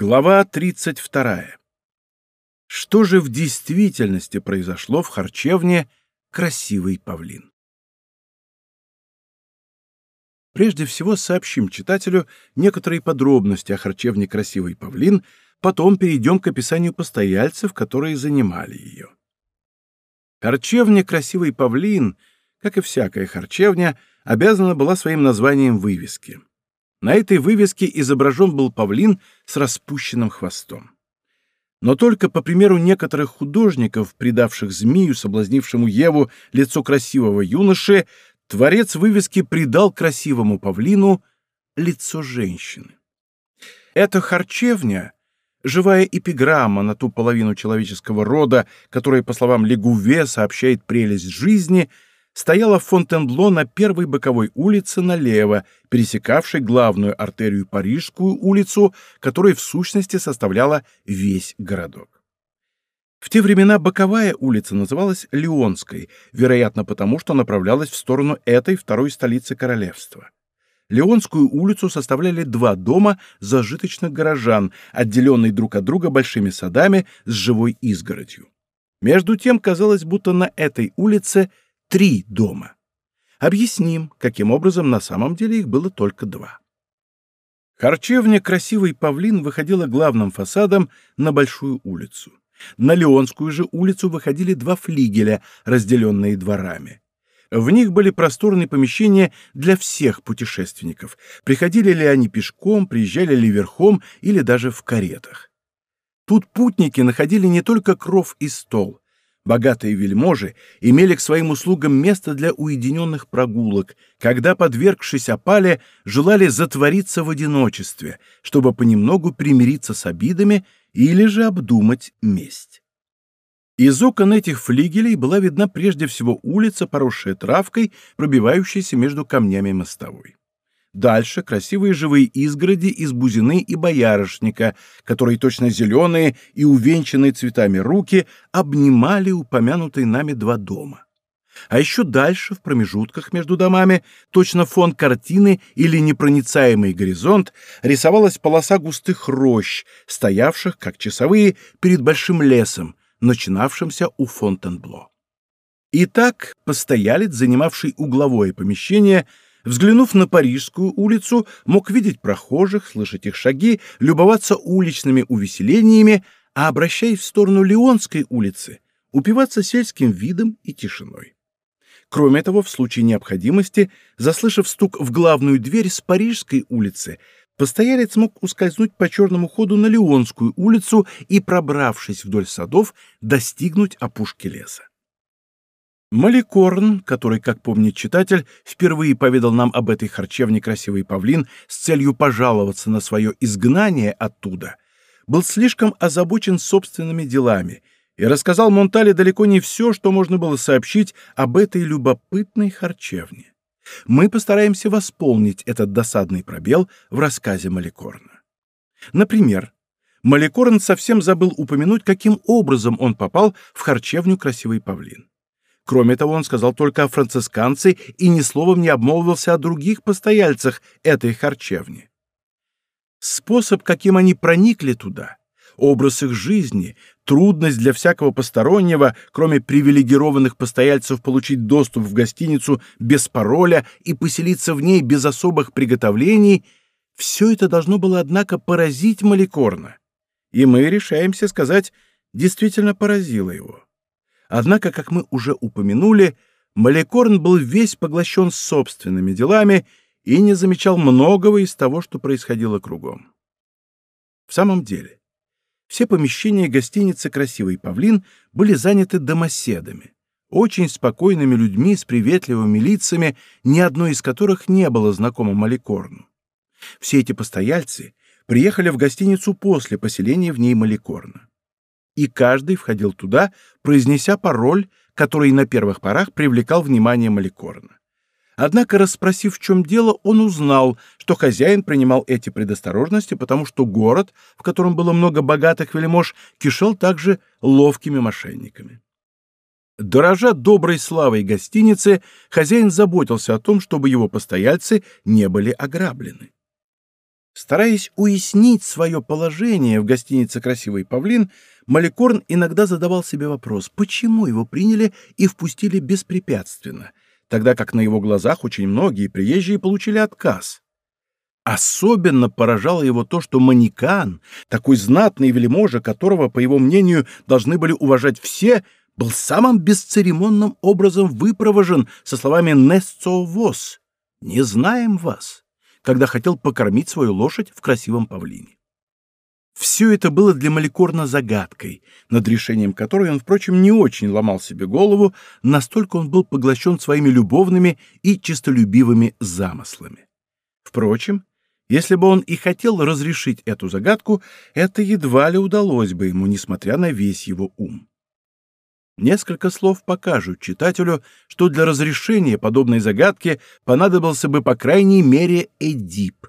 Глава 32. Что же в действительности произошло в харчевне «Красивый павлин»? Прежде всего сообщим читателю некоторые подробности о харчевне «Красивый павлин», потом перейдем к описанию постояльцев, которые занимали ее. Харчевня «Красивый павлин», как и всякая харчевня, обязана была своим названием вывески. На этой вывеске изображен был павлин с распущенным хвостом. Но только по примеру некоторых художников, придавших змею, соблазнившему Еву, лицо красивого юноши, творец вывески придал красивому павлину лицо женщины. Эта харчевня — живая эпиграмма на ту половину человеческого рода, которая, по словам Легуве, сообщает прелесть жизни — стояла в Фонтенбло на первой боковой улице налево, пересекавшей главную артерию Парижскую улицу, которая в сущности составляла весь городок. В те времена боковая улица называлась Леонской, вероятно потому, что направлялась в сторону этой второй столицы королевства. Леонскую улицу составляли два дома зажиточных горожан, отделенные друг от друга большими садами с живой изгородью. Между тем казалось, будто на этой улице – три дома. Объясним, каким образом на самом деле их было только два. Харчевня «Красивый павлин» выходила главным фасадом на Большую улицу. На Леонскую же улицу выходили два флигеля, разделенные дворами. В них были просторные помещения для всех путешественников. Приходили ли они пешком, приезжали ли верхом или даже в каретах. Тут путники находили не только кров и стол, Богатые вельможи имели к своим услугам место для уединенных прогулок, когда, подвергшись опале, желали затвориться в одиночестве, чтобы понемногу примириться с обидами или же обдумать месть. Из окон этих флигелей была видна прежде всего улица, поросшая травкой, пробивающаяся между камнями мостовой. Дальше красивые живые изгороди из бузины и боярышника, которые точно зеленые и увенчанные цветами руки обнимали упомянутые нами два дома. А еще дальше, в промежутках между домами, точно фон картины или непроницаемый горизонт, рисовалась полоса густых рощ, стоявших, как часовые, перед большим лесом, начинавшимся у Фонтенбло. Итак, постоялец, занимавший угловое помещение, Взглянув на Парижскую улицу, мог видеть прохожих, слышать их шаги, любоваться уличными увеселениями, а, обращаясь в сторону Леонской улицы, упиваться сельским видом и тишиной. Кроме того, в случае необходимости, заслышав стук в главную дверь с Парижской улицы, постоялец мог ускользнуть по черному ходу на Леонскую улицу и, пробравшись вдоль садов, достигнуть опушки леса. Маликорн, который, как помнит читатель, впервые поведал нам об этой харчевне «Красивый павлин» с целью пожаловаться на свое изгнание оттуда, был слишком озабочен собственными делами и рассказал Монтале далеко не все, что можно было сообщить об этой любопытной харчевне. Мы постараемся восполнить этот досадный пробел в рассказе Маликорна. Например, Маликорн совсем забыл упомянуть, каким образом он попал в харчевню «Красивый павлин». Кроме того, он сказал только о францисканце и ни словом не обмолвился о других постояльцах этой харчевни. Способ, каким они проникли туда, образ их жизни, трудность для всякого постороннего, кроме привилегированных постояльцев, получить доступ в гостиницу без пароля и поселиться в ней без особых приготовлений, все это должно было, однако, поразить Маликорна. И мы решаемся сказать, действительно поразило его. Однако, как мы уже упомянули, Маликорн был весь поглощен собственными делами и не замечал многого из того, что происходило кругом. В самом деле, все помещения гостиницы «Красивый павлин» были заняты домоседами, очень спокойными людьми с приветливыми лицами, ни одной из которых не было знакомо Маликорну. Все эти постояльцы приехали в гостиницу после поселения в ней Маликорна и каждый входил туда, произнеся пароль, который на первых порах привлекал внимание Маликорна. Однако, расспросив, в чем дело, он узнал, что хозяин принимал эти предосторожности, потому что город, в котором было много богатых вельмож, кишел также ловкими мошенниками. Дорожа доброй славой гостиницы, хозяин заботился о том, чтобы его постояльцы не были ограблены. Стараясь уяснить свое положение в гостинице «Красивый павлин», Маликорн иногда задавал себе вопрос, почему его приняли и впустили беспрепятственно, тогда как на его глазах очень многие приезжие получили отказ. Особенно поражало его то, что Манекан, такой знатный вельможа, которого, по его мнению, должны были уважать все, был самым бесцеремонным образом выпровожен со словами «Несцо вос» — «Не знаем вас» когда хотел покормить свою лошадь в красивом павлине. Все это было для Маликорна загадкой, над решением которой он, впрочем, не очень ломал себе голову, настолько он был поглощен своими любовными и честолюбивыми замыслами. Впрочем, если бы он и хотел разрешить эту загадку, это едва ли удалось бы ему, несмотря на весь его ум. Несколько слов покажут читателю, что для разрешения подобной загадки понадобился бы по крайней мере Эдип.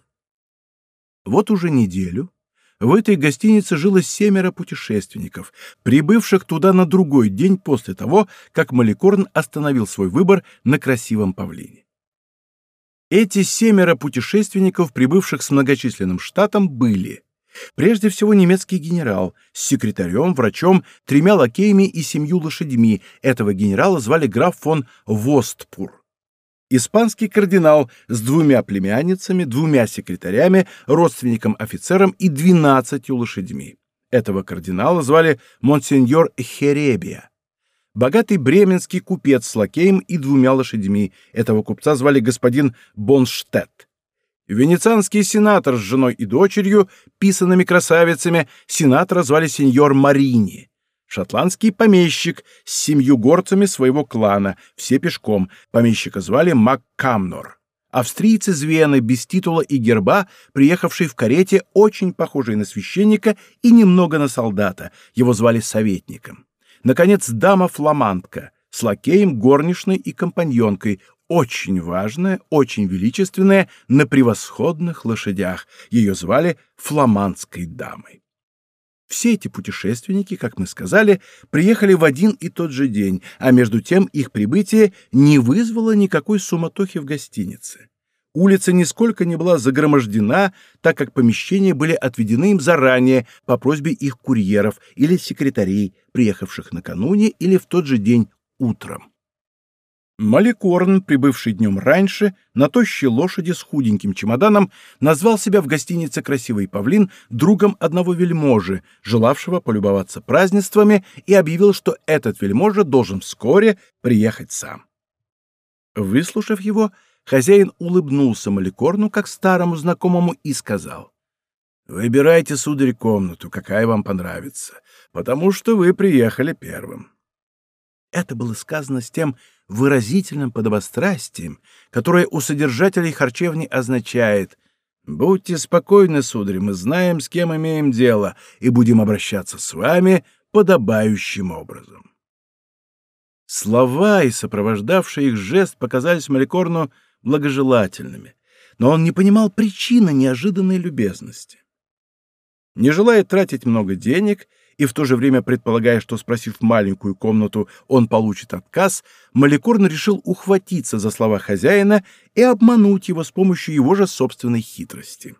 Вот уже неделю в этой гостинице жило семеро путешественников, прибывших туда на другой день после того, как Маликорн остановил свой выбор на красивом павлине. Эти семеро путешественников, прибывших с многочисленным штатом, были Прежде всего немецкий генерал с секретарем, врачом, тремя лакеями и семью лошадьми. Этого генерала звали граф фон Востпур. Испанский кардинал с двумя племянницами, двумя секретарями, родственником-офицером и двенадцатью лошадьми. Этого кардинала звали монсеньор Херебия. Богатый бременский купец с лакеем и двумя лошадьми. Этого купца звали господин Бонштедт. Венецианский сенатор с женой и дочерью, писанными красавицами, сенатора звали сеньор Марини. Шотландский помещик с семью горцами своего клана, все пешком, помещика звали Маккамнор. Австриец из Вены, без титула и герба, приехавший в карете, очень похожий на священника и немного на солдата, его звали советником. Наконец, дама-фламандка — с лакеем, горничной и компаньонкой, очень важная, очень величественная, на превосходных лошадях. Ее звали фламандской дамой. Все эти путешественники, как мы сказали, приехали в один и тот же день, а между тем их прибытие не вызвало никакой суматохи в гостинице. Улица нисколько не была загромождена, так как помещения были отведены им заранее по просьбе их курьеров или секретарей, приехавших накануне или в тот же день утром. Маликорн, прибывший днем раньше, на тощей лошади с худеньким чемоданом, назвал себя в гостинице «Красивый павлин» другом одного вельможи, желавшего полюбоваться празднествами, и объявил, что этот вельможа должен вскоре приехать сам. Выслушав его, хозяин улыбнулся Маликорну как старому знакомому и сказал, «Выбирайте, сударь, комнату, какая вам понравится, потому что вы приехали первым». Это было сказано с тем выразительным подобострастием, которое у содержателей харчевни означает «Будьте спокойны, сударь, мы знаем, с кем имеем дело, и будем обращаться с вами подобающим образом». Слова и сопровождавший их жест показались Маликорну благожелательными, но он не понимал причины неожиданной любезности. Не желая тратить много денег, и в то же время предполагая, что, спросив маленькую комнату, он получит отказ, Маликорн решил ухватиться за слова хозяина и обмануть его с помощью его же собственной хитрости.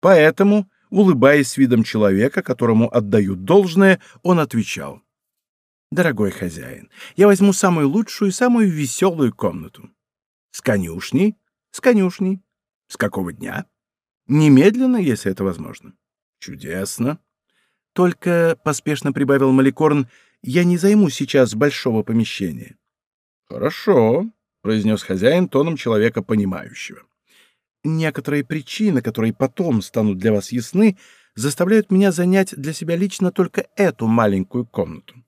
Поэтому, улыбаясь видом человека, которому отдают должное, он отвечал. «Дорогой хозяин, я возьму самую лучшую и самую веселую комнату. С конюшней? С конюшней. С какого дня? Немедленно, если это возможно. Чудесно. Только, — поспешно прибавил Маликорн, — я не займу сейчас большого помещения. — Хорошо, — произнес хозяин тоном человека понимающего. Некоторые причины, которые потом станут для вас ясны, заставляют меня занять для себя лично только эту маленькую комнату.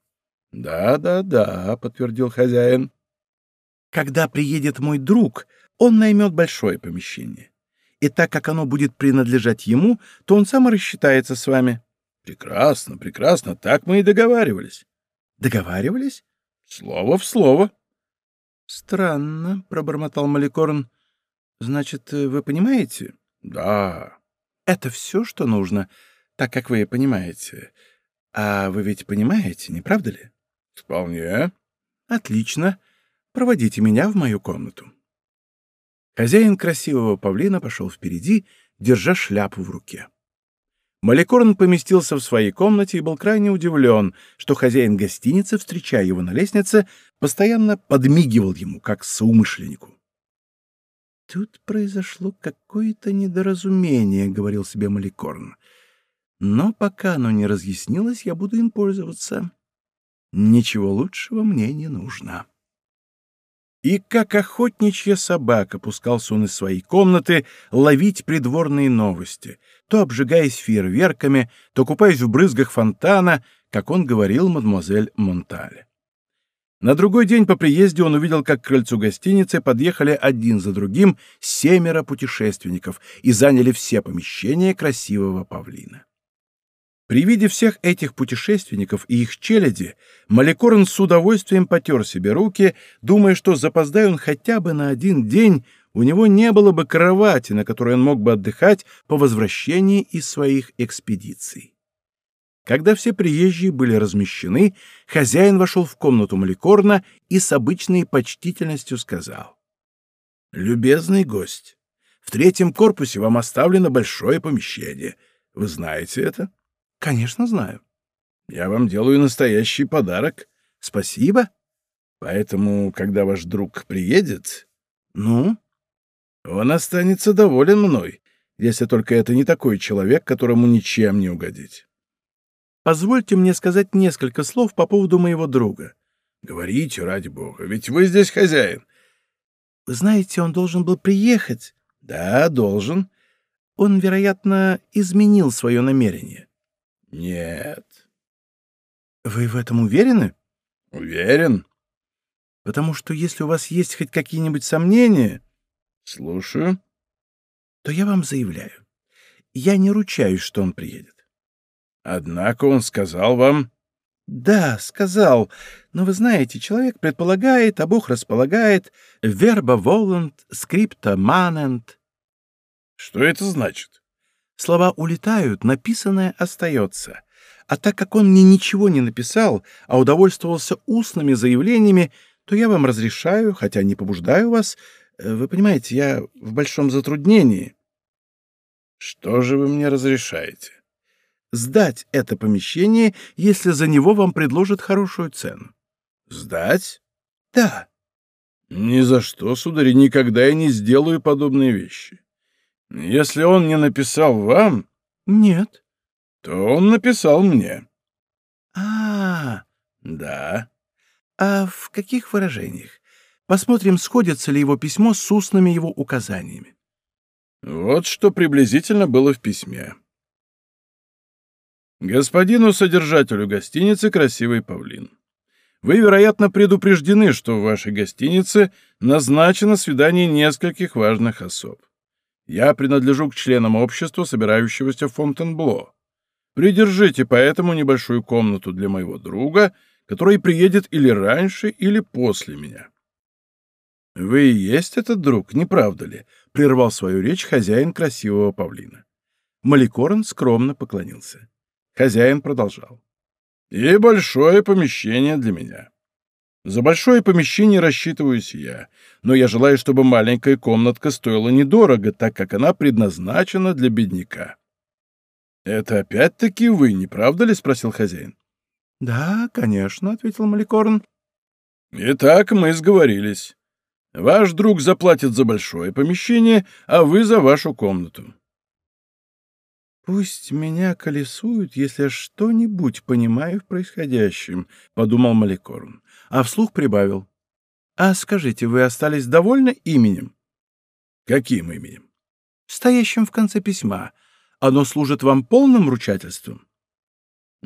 «Да, да, да», — подтвердил хозяин. «Когда приедет мой друг, он наймет большое помещение. И так как оно будет принадлежать ему, то он сам рассчитается с вами. Прекрасно, прекрасно, так мы и договаривались. Договаривались? Слово в слово. Странно, пробормотал Маликорн. Значит, вы понимаете? Да. Это все, что нужно, так как вы понимаете. А вы ведь понимаете, не правда ли? Вполне. Отлично. Проводите меня в мою комнату. Хозяин красивого павлина пошел впереди, держа шляпу в руке. Маликорн поместился в своей комнате и был крайне удивлен, что хозяин гостиницы, встречая его на лестнице, постоянно подмигивал ему, как соумышленнику. «Тут произошло какое-то недоразумение», — говорил себе Маликорн. «Но пока оно не разъяснилось, я буду им пользоваться. Ничего лучшего мне не нужно». И как охотничья собака пускался он из своей комнаты ловить придворные новости, то обжигаясь фейерверками, то купаясь в брызгах фонтана, как он говорил мадемуазель Монтале. На другой день по приезде он увидел, как к крыльцу гостиницы подъехали один за другим семеро путешественников и заняли все помещения красивого павлина. При виде всех этих путешественников и их челяди Маликорн с удовольствием потер себе руки, думая, что запоздая он хотя бы на один день, у него не было бы кровати, на которой он мог бы отдыхать по возвращении из своих экспедиций. Когда все приезжие были размещены, хозяин вошел в комнату Маликорна и с обычной почтительностью сказал. «Любезный гость, в третьем корпусе вам оставлено большое помещение. Вы знаете это?» Конечно, знаю. Я вам делаю настоящий подарок. Спасибо. Поэтому, когда ваш друг приедет, ну, он останется доволен мной, если только это не такой человек, которому ничем не угодить. Позвольте мне сказать несколько слов по поводу моего друга. Говорите, ради бога, ведь вы здесь хозяин. Вы знаете, он должен был приехать. Да, должен. Он, вероятно, изменил свое намерение. Нет. Вы в этом уверены? Уверен. Потому что если у вас есть хоть какие-нибудь сомнения... Слушаю. То я вам заявляю. Я не ручаюсь, что он приедет. Однако он сказал вам... Да, сказал. Но вы знаете, человек предполагает, а Бог располагает. Верба волант, скрипта манент. Что это значит? Слова улетают, написанное остается. А так как он мне ничего не написал, а удовольствовался устными заявлениями, то я вам разрешаю, хотя не побуждаю вас. Э, вы понимаете, я в большом затруднении. Что же вы мне разрешаете? Сдать это помещение, если за него вам предложат хорошую цену. Сдать? Да. Ни за что, сударь, никогда я не сделаю подобные вещи. Если он не написал вам... Нет. То он написал мне. А, -а, -а. да. А в каких выражениях? Посмотрим, сходится ли его письмо с устными его указаниями. Вот что приблизительно было в письме. Господину содержателю гостиницы «Красивый павлин». Вы, вероятно, предупреждены, что в вашей гостинице назначено свидание нескольких важных особ. Я принадлежу к членам общества, собирающегося в Фонтенбло. Придержите поэтому небольшую комнату для моего друга, который приедет или раньше, или после меня. Вы и есть этот друг, не правда ли? прервал свою речь хозяин красивого павлина. Маликорн скромно поклонился. Хозяин продолжал. И большое помещение для меня. За большое помещение рассчитываюсь я, но я желаю, чтобы маленькая комнатка стоила недорого, так как она предназначена для бедняка. — Это опять-таки вы, не правда ли? — спросил хозяин. — Да, конечно, — ответил Маликорн. — Итак, мы сговорились. Ваш друг заплатит за большое помещение, а вы за вашу комнату. «Пусть меня колесуют, если я что-нибудь понимаю в происходящем», — подумал Маликорн а вслух прибавил. «А скажите, вы остались довольны именем?» «Каким именем?» «Стоящим в конце письма. Оно служит вам полным ручательством?»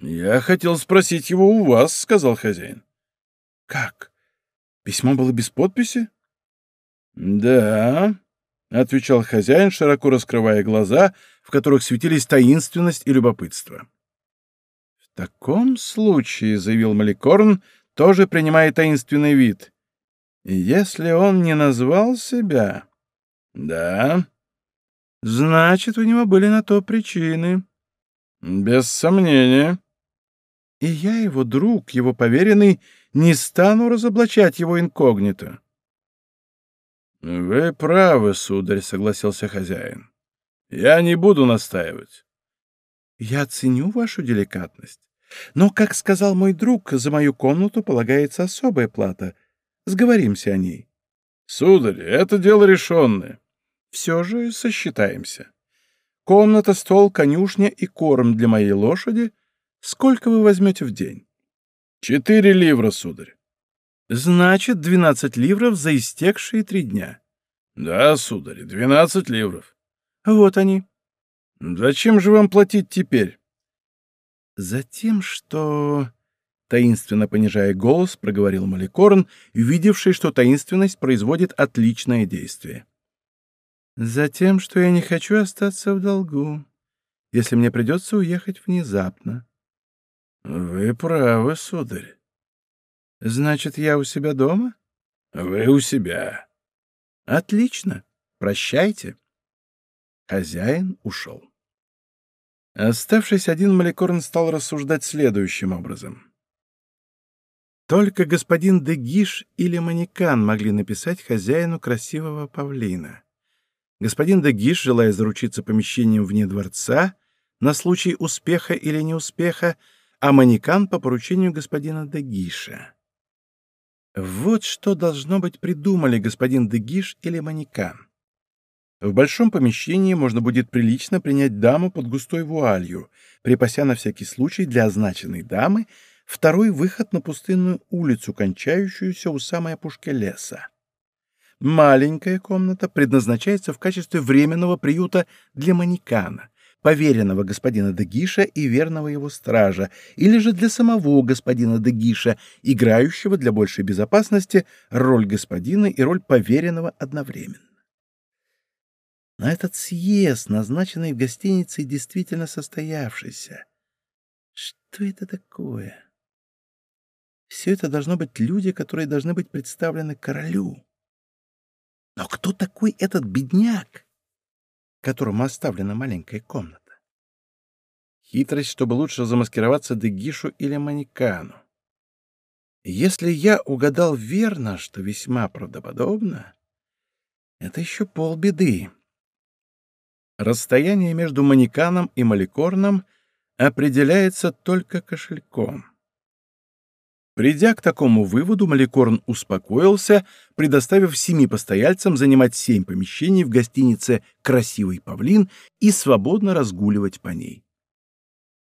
«Я хотел спросить его у вас», — сказал хозяин. «Как? Письмо было без подписи?» «Да», — отвечал хозяин, широко раскрывая глаза, в которых светились таинственность и любопытство. «В таком случае», — заявил Маликорн, тоже принимая таинственный вид. Если он не назвал себя... Да. Значит, у него были на то причины. Без сомнения. И я, его друг, его поверенный, не стану разоблачать его инкогнито. «Вы правы, сударь», — согласился хозяин. Я не буду настаивать. Я ценю вашу деликатность. Но, как сказал мой друг, за мою комнату полагается особая плата. Сговоримся о ней. Сударь, это дело решенное. Все же сосчитаемся. Комната, стол, конюшня и корм для моей лошади. Сколько вы возьмете в день? Четыре ливра, сударь. Значит, двенадцать ливров за истекшие три дня. Да, сударь, двенадцать ливров. Вот они. Зачем же вам платить теперь? Затем, что... Таинственно понижая голос, проговорил Маликорн, видевший, что таинственность производит отличное действие. Затем, что я не хочу остаться в долгу, если мне придется уехать внезапно. Вы правы, сударь. Значит, я у себя дома? Вы у себя. Отлично. Прощайте. Хозяин ушел. Оставшись один, Маликорн стал рассуждать следующим образом. Только господин Дегиш или Манекан могли написать хозяину красивого павлина. Господин Дегиш, желая заручиться помещением вне дворца, на случай успеха или неуспеха, а Манекан по поручению господина Дегиша. Вот что должно быть придумали господин Дегиш или Манекан. В большом помещении можно будет прилично принять даму под густой вуалью, припася на всякий случай для означенной дамы второй выход на пустынную улицу, кончающуюся у самой опушки леса. Маленькая комната предназначается в качестве временного приюта для манекана, поверенного господина Дегиша и верного его стража, или же для самого господина Дегиша, играющего для большей безопасности роль господина и роль поверенного одновременно. Но этот съезд, назначенный в гостинице, действительно состоявшийся. Что это такое? Все это должно быть люди, которые должны быть представлены королю. Но кто такой этот бедняк, которому оставлена маленькая комната? Хитрость, чтобы лучше замаскироваться Дегишу или Манекану. Если я угадал верно, что весьма правдоподобно, это еще полбеды. Расстояние между манеканом и маликорном определяется только кошельком. Придя к такому выводу, Маликорн успокоился, предоставив семи постояльцам занимать семь помещений в гостинице «Красивый павлин» и свободно разгуливать по ней.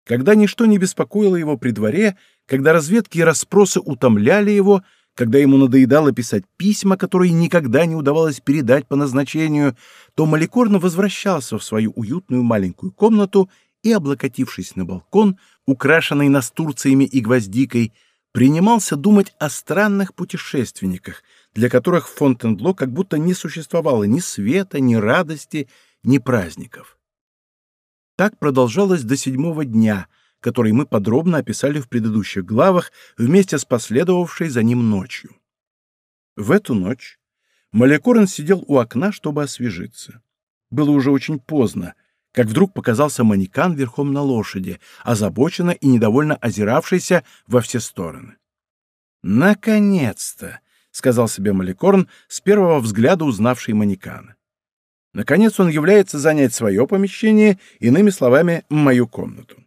Когда ничто не беспокоило его при дворе, когда разведки и расспросы утомляли его, когда ему надоедало писать письма, которые никогда не удавалось передать по назначению, то Маликорн возвращался в свою уютную маленькую комнату и, облокотившись на балкон, украшенный настурциями и гвоздикой, принимался думать о странных путешественниках, для которых в Фонтенбло как будто не существовало ни света, ни радости, ни праздников. Так продолжалось до седьмого дня — который мы подробно описали в предыдущих главах вместе с последовавшей за ним ночью. В эту ночь Малякорн сидел у окна, чтобы освежиться. Было уже очень поздно, как вдруг показался манекан верхом на лошади, озабоченно и недовольно озиравшийся во все стороны. «Наконец-то!» — сказал себе Маликорн, с первого взгляда узнавший манекана. Наконец он является занять свое помещение, иными словами, мою комнату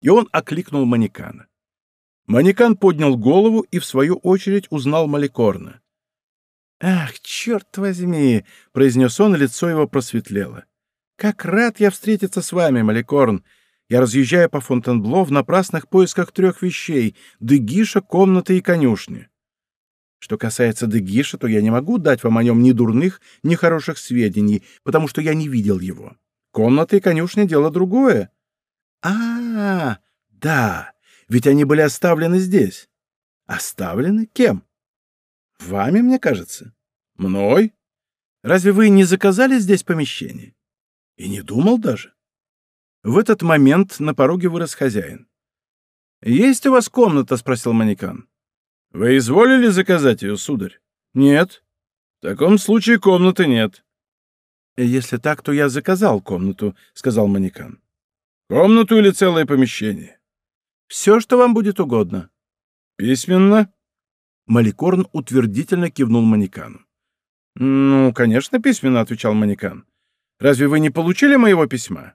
и он окликнул Манекана. Манекан поднял голову и, в свою очередь, узнал Маликорна. «Ах, черт возьми!» — произнес он, и лицо его просветлело. «Как рад я встретиться с вами, Маликорн! Я разъезжаю по Фонтенбло в напрасных поисках трех вещей — Дегиша, комнаты и конюшни. Что касается Дегиша, то я не могу дать вам о нем ни дурных, ни хороших сведений, потому что я не видел его. Комнаты и конюшни — дело другое. А, да, ведь они были оставлены здесь. Оставлены кем? Вами, мне кажется. Мной? Разве вы не заказали здесь помещение? И не думал даже. В этот момент на пороге вырос хозяин. «Есть у вас комната?» — спросил манекан. «Вы изволили заказать ее, сударь?» «Нет». «В таком случае комнаты нет». «Если так, то я заказал комнату», — сказал манекан. Комнату или целое помещение? Все, что вам будет угодно. Письменно? Маликорн утвердительно кивнул Манекану. «Ну, конечно, письменно», — отвечал Манекан. Разве вы не получили моего письма?»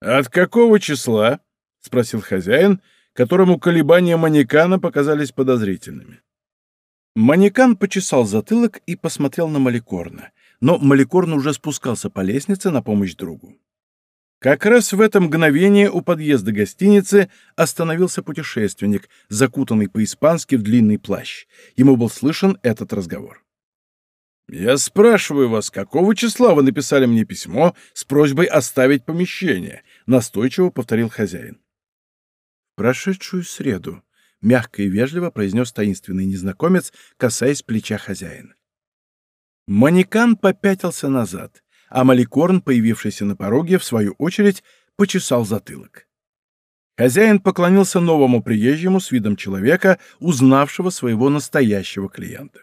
«От какого числа?» — спросил хозяин, которому колебания манекана показались подозрительными. Манекан почесал затылок и посмотрел на Маликорна, но Маликорн уже спускался по лестнице на помощь другу. Как раз в это мгновение у подъезда гостиницы остановился путешественник, закутанный по-испански в длинный плащ. Ему был слышен этот разговор. «Я спрашиваю вас, какого числа вы написали мне письмо с просьбой оставить помещение?» — настойчиво повторил хозяин. «Прошедшую среду», — мягко и вежливо произнес таинственный незнакомец, касаясь плеча хозяина. Манекан попятился назад а Маликорн, появившийся на пороге, в свою очередь, почесал затылок. Хозяин поклонился новому приезжему с видом человека, узнавшего своего настоящего клиента.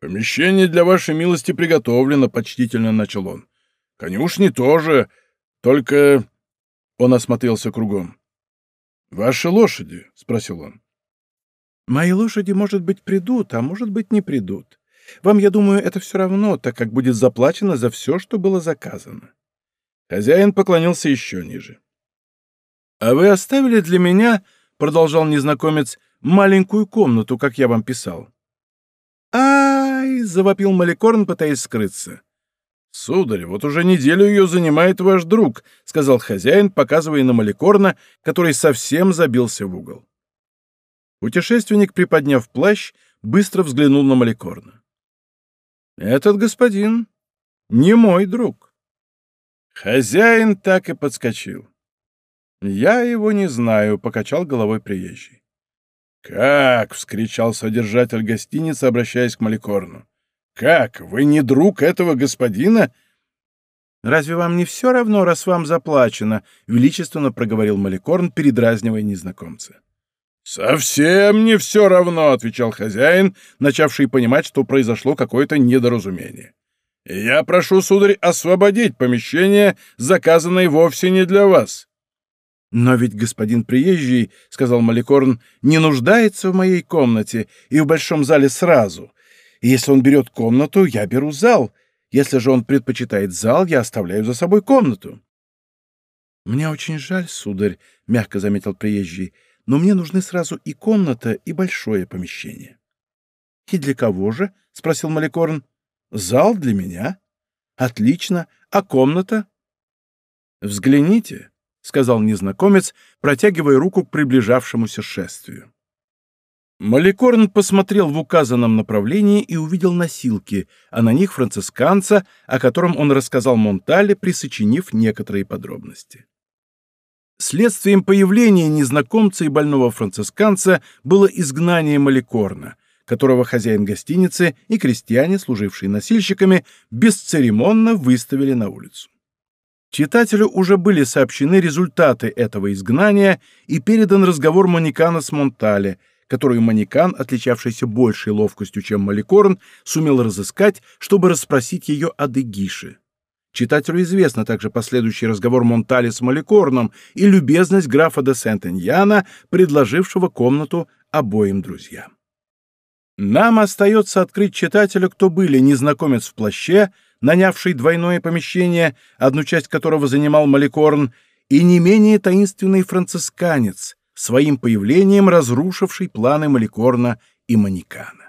«Помещение для вашей милости приготовлено», — почтительно начал он. «Конюшни тоже, только...» Он осмотрелся кругом. «Ваши лошади?» — спросил он. «Мои лошади, может быть, придут, а может быть, не придут. Вам, я думаю, это все равно, так как будет заплачено за все, что было заказано». Хозяин поклонился еще ниже. «А вы оставили для меня, — продолжал незнакомец, — маленькую комнату, как я вам писал?» «Ай!» — завопил Маликорн, пытаясь скрыться. «Сударь, вот уже неделю ее занимает ваш друг», — сказал хозяин, показывая на Маликорна, который совсем забился в угол. Путешественник, приподняв плащ, быстро взглянул на Маликорна. Этот господин не мой друг. Хозяин так и подскочил. Я его не знаю, покачал головой приезжий. Как? вскричал содержатель гостиницы, обращаясь к Маликорну. Как? Вы не друг этого господина? Разве вам не все равно, раз вам заплачено? величественно проговорил Маликорн, передразнивая незнакомца. «Совсем не все равно», — отвечал хозяин, начавший понимать, что произошло какое-то недоразумение. «Я прошу, сударь, освободить помещение, заказанное вовсе не для вас». «Но ведь господин приезжий, — сказал Маликорн, — не нуждается в моей комнате и в большом зале сразу. Если он берет комнату, я беру зал. Если же он предпочитает зал, я оставляю за собой комнату». «Мне очень жаль, сударь, — мягко заметил приезжий, — но мне нужны сразу и комната, и большое помещение. — И для кого же? — спросил Маликорн. — Зал для меня. — Отлично. А комната? — Взгляните, — сказал незнакомец, протягивая руку к приближавшемуся шествию. Маликорн посмотрел в указанном направлении и увидел носилки, а на них францисканца, о котором он рассказал Монтале, присочинив некоторые подробности. Следствием появления незнакомца и больного францисканца было изгнание Маликорна, которого хозяин гостиницы и крестьяне, служившие носильщиками, бесцеремонно выставили на улицу. Читателю уже были сообщены результаты этого изгнания и передан разговор Манекана с Монтале, который Манекан, отличавшийся большей ловкостью, чем Маликорн, сумел разыскать, чтобы расспросить ее о Дегише. Читателю известно также последующий разговор Монтали с Маликорном и любезность графа де Сент-Эньяна, предложившего комнату обоим друзьям. Нам остается открыть читателю, кто были незнакомец в плаще, нанявший двойное помещение, одну часть которого занимал Маликорн, и не менее таинственный францисканец, своим появлением разрушивший планы Маликорна и Манекана.